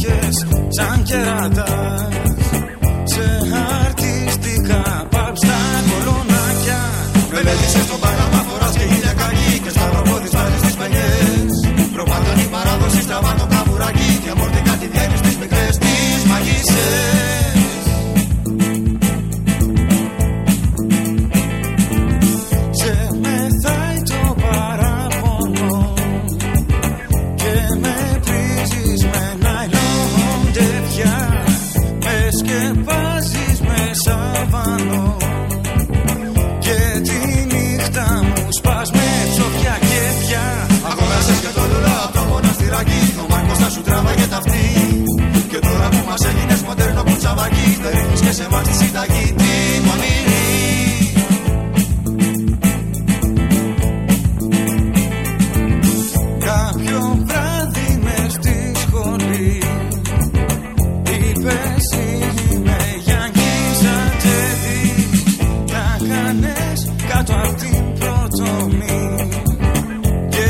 πλάκες σαν que pasis me salvan. Πρωτομή Και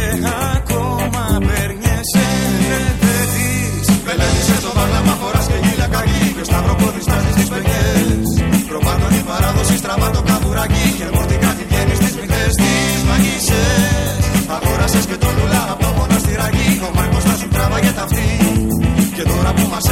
ακόμα περνιέσαι ρε παιδής Πελέτησες το βάγλαμα φοράς και γύλα κακή Και σταυροπόδι στάζεις τις παιδιές Προπάντων η παράδοση στραβά το καβουράκι. Και μορτικά τη βγαίνεις στις μυθές τις μαγισσές Αγόρασες και το λουλά από το μοναστηράκι Ο Μάρκος θα σου τράβαγε ταυτί Και τώρα που μας